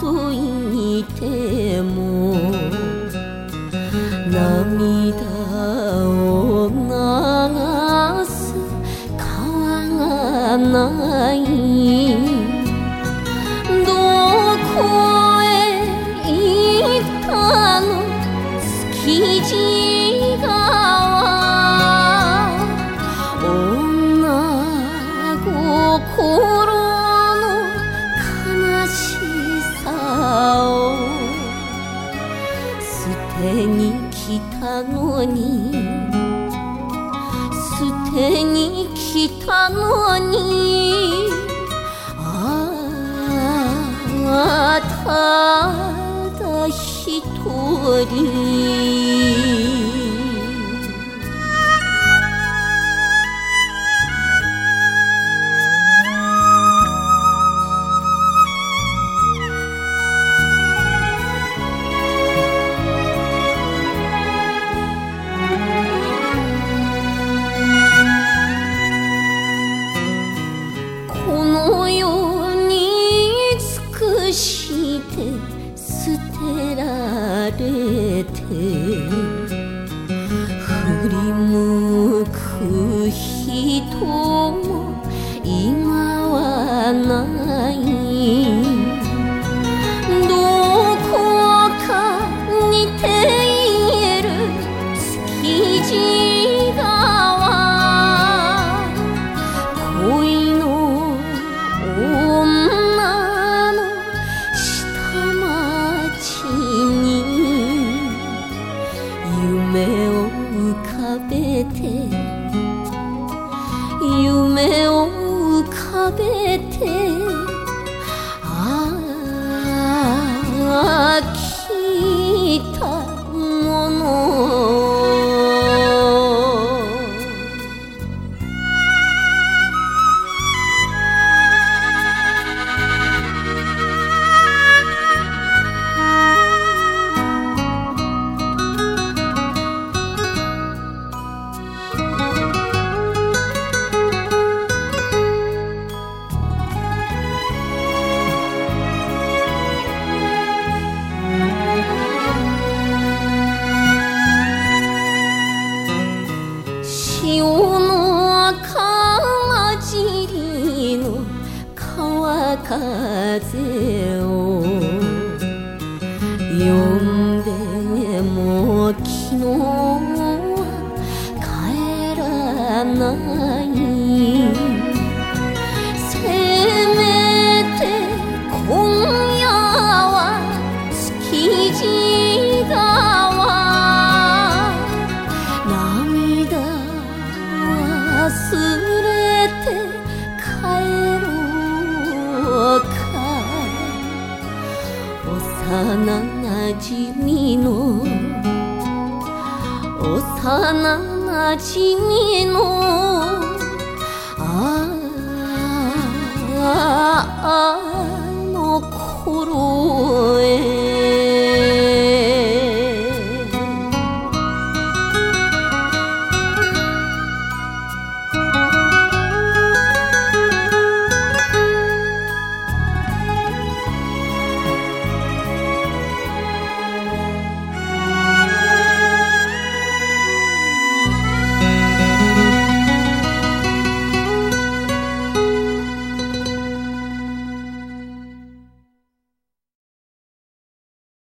そいにも涙を流す川がない。どこへ行ったの？築地川。女心来たのに捨てに来たのにああただ一人て振り向く人も今はない。どこかにている築地 muhabbetin 風を呼んでも昨日は帰らない。せめて今夜は築地幼なじみの幼なじみのああ